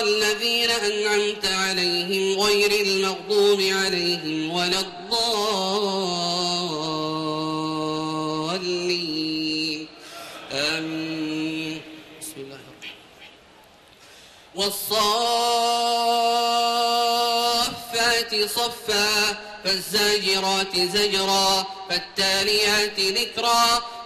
الذين أنعمت عليهم غير المغضوب عليهم ولا الضالين. آمين. بسم الله الرحمن الرحيم. والصافات صفا فالزاجرات زجرا فالتاليات ذكرا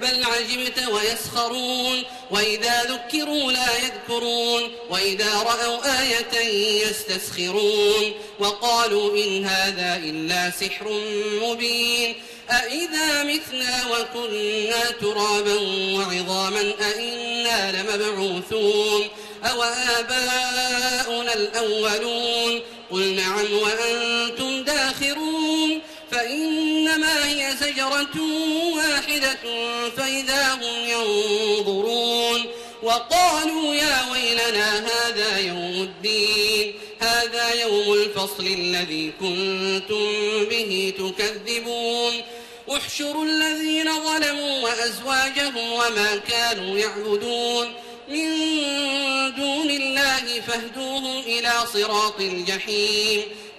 بل عجبت ويسخرون وإذا ذكروا لا يذكرون وإذا رأوا آية يستسخرون وقالوا إن هذا إلا سحر مبين أإذا متنا وكنا ترابا وعظاما أإنا لمبعوثون أو آباؤنا الأولون قل نعم وأنتم داخرون فإنما هي زجرة واحدة فإذا هم ينظرون وقالوا يا ويلنا هذا يوم الدين هذا يوم الفصل الذي كنتم به تكذبون. احشروا الذين ظلموا وأزواجهم وما كانوا يعبدون. من دون الله فاهدوهم إلى صراط الجحيم.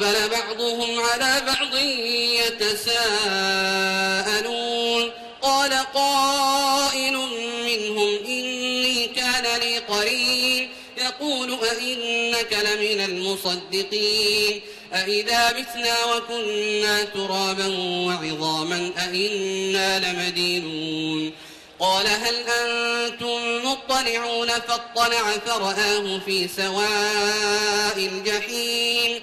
فأقبل بعضهم على بعض يتساءلون. قال قائل منهم إني كان لي قرين. يقول أئنك لمن المصدقين. أئذا متنا وكنا ترابا وعظاما أئنا لمدينون. قال هل أنتم مطلعون؟ فاطلع فرآه في سواء الجحيم.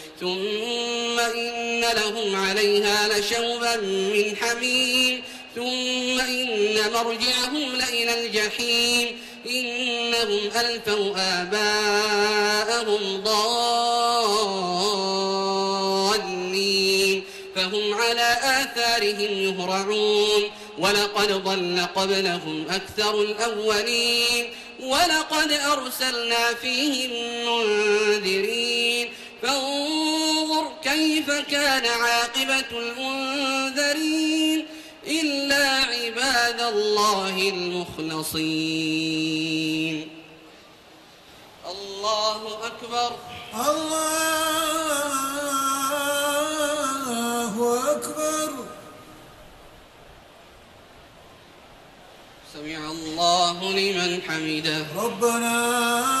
ثم إن لهم عليها لشوبا من حميم. ثم إن مرجعهم لإلى الجحيم. إنهم ألفوا آباءهم ضالين. فهم على آثارهم يهرعون. ولقد ضل قبلهم أكثر الأولين. ولقد أرسلنا فيهم منذرين. فانظر كيف كان عاقبة المنذرين إلا عباد الله المخلصين. الله أكبر. الله أكبر. سمع الله لمن حمده. ربنا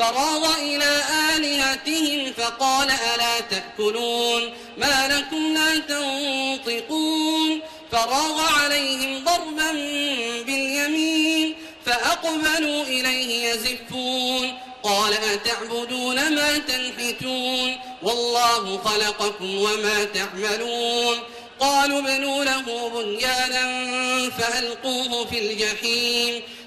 فراغ إلى آلهتهم فقال ألا تأكلون ما لكم لا تنطقون فراغ عليهم ضربا باليمين فأقبلوا إليه يزفون قال أتعبدون ما تنحتون والله خلقكم وما تعملون قالوا ابنوا له بنيانا فألقوه في الجحيم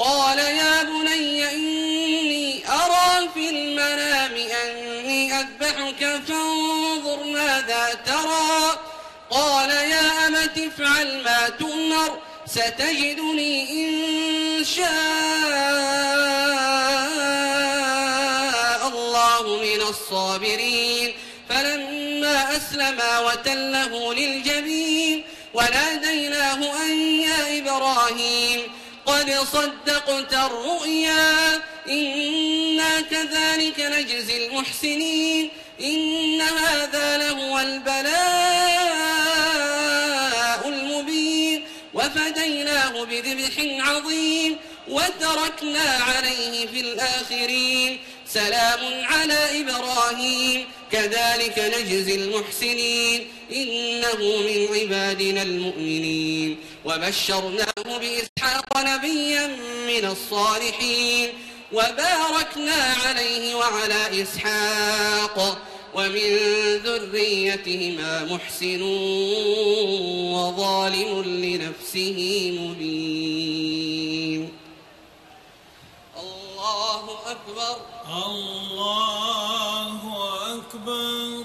قال يا بني إني أرى في المنام أني أذبحك فانظر ماذا ترى. قال يا أمت افعل ما تؤمر ستجدني إن شاء الله من الصابرين. فلما أسلما وتله للجبين وناديناه أن يا إبراهيم قد صدقت الرؤيا. إنا كذلك نجزي المحسنين. إن هذا لهو البلاء المبين. وفديناه بذبح عظيم. وتركنا عليه في الآخرين. سلام على إبراهيم. كذلك نجزي المحسنين. إنه من عبادنا المؤمنين. وبشرناه بإسحاق نبيا من الصالحين وباركنا عليه وعلى إسحاق ومن ذريتهما محسن وظالم لنفسه مبين. الله أكبر. الله أكبر.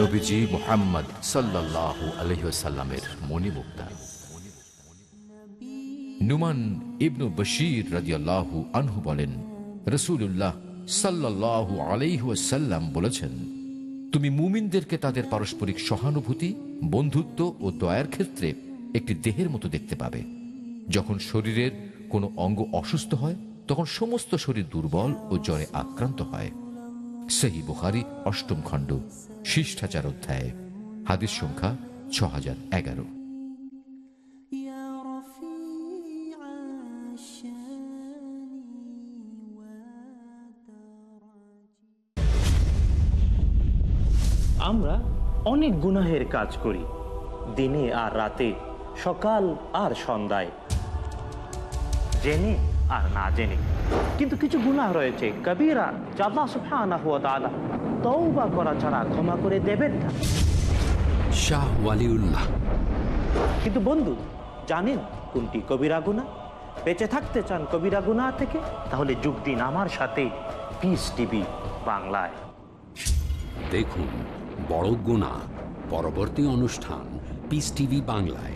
নবীজি মোহাম্মদ সাল্লাহ আলহ্লামের মণিমুক্তা। নুমান ইবনু বশির রাজিয়াল্লাহু আনহু বলেন রসুল্লাহ সাল্লাহ বলেছেন, তুমি মুমিনদেরকে তাদের পারস্পরিক সহানুভূতি, বন্ধুত্ব ও দয়ার ক্ষেত্রে একটি দেহের মতো দেখতে পাবে। যখন শরীরের কোনো অঙ্গ অসুস্থ হয়, তখন সমস্ত শরীর দুর্বল ও জ্বরে আক্রান্ত হয়। সেই বুহারি অষ্টম খণ্ড শিষ্টাচার অধ্যায় হাদিস সংখ্যা ছ হাজার এগারো আমরা অনেক গুনাহের কাজ করি দিনে আর রাতে সকাল আর সন্ধ্যায়। জেনে আর না জেনে। কিন্তু কিছু গুনাহ রয়েছে। কবিরা যা আল্লাহ সুবহানাহু ওয়া তাআলা তওবা করা ছাড়া ক্ষমা করে দেবেন না। শাহ ওয়ালিউল্লাহ। কিন্তু বন্ধু জানেন কোনটি কবিরা গুণা বেঁচে থাকতে চান কবিরা গুণা থেকে তাহলে যোগ দিন আমার সাথে। পিস টিভি বাংলায়। দেখুন বড় গুণা পরবর্তী অনুষ্ঠান পিস টিভি বাংলায়।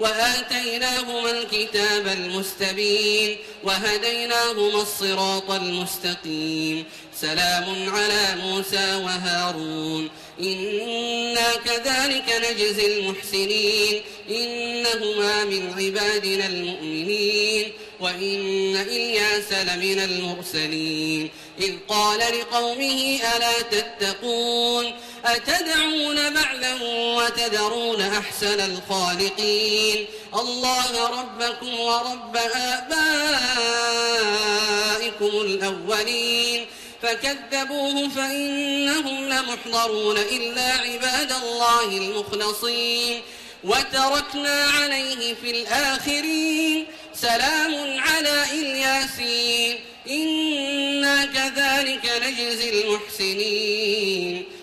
وآتيناهما الكتاب المستبين وهديناهما الصراط المستقيم. سلام على موسى وهارون. إنا كذلك نجزي المحسنين. إنهما من عبادنا المؤمنين. وإن إلياس لمن المرسلين. إذ قال لقومه ألا تتقون؟ أتدعون بعلا وتذرون أحسن الخالقين؟ الله ربكم ورب آبائكم الأولين. فكذبوه فإنهم لمحضرون إلا عباد الله المخلصين. وتركنا عليه في الآخرين. سلام على إلياسين. إنا كذلك نجزي المحسنين.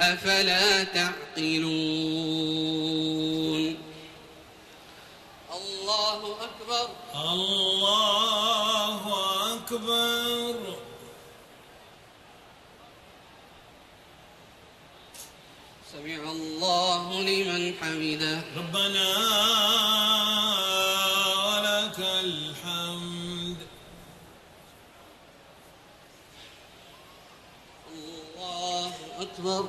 أفلا تعقلون الله أكبر الله أكبر سمع الله لمن حمده ربنا ولك الحمد الله أكبر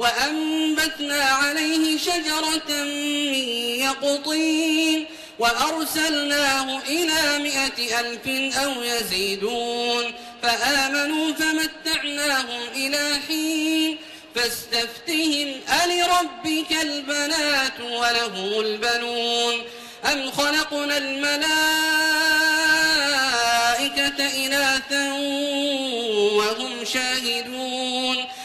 وأنبتنا عليه شجرة من يقطين وأرسلناه إلى مائة ألف أو يزيدون فآمنوا فمتعناهم إلى حين فاستفتهم ألربك البنات ولهم البنون أم خلقنا الملائكة إناثا وهم شاهدون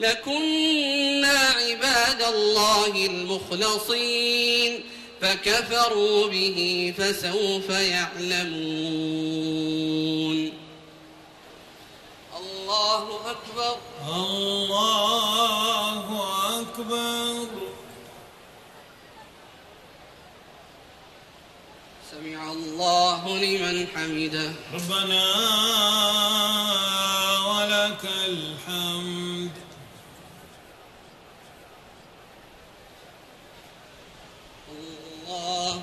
لكنا عباد الله المخلصين فكفروا به فسوف يعلمون. الله أكبر. الله أكبر. سمع الله لمن حمده. ربنا ولك الحمد الله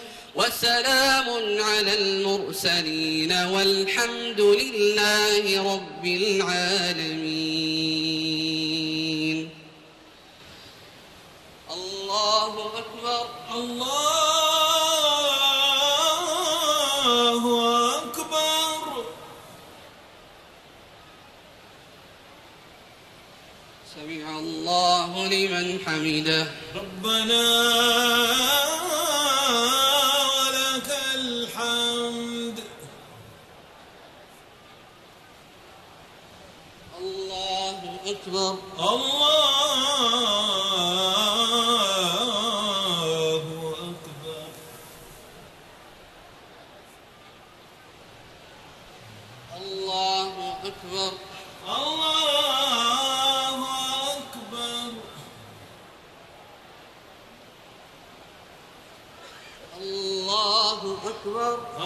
وسلام على المرسلين والحمد لله رب العالمين. الله أكبر. الله أكبر. سمع الله لمن حمده. ربنا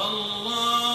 الله.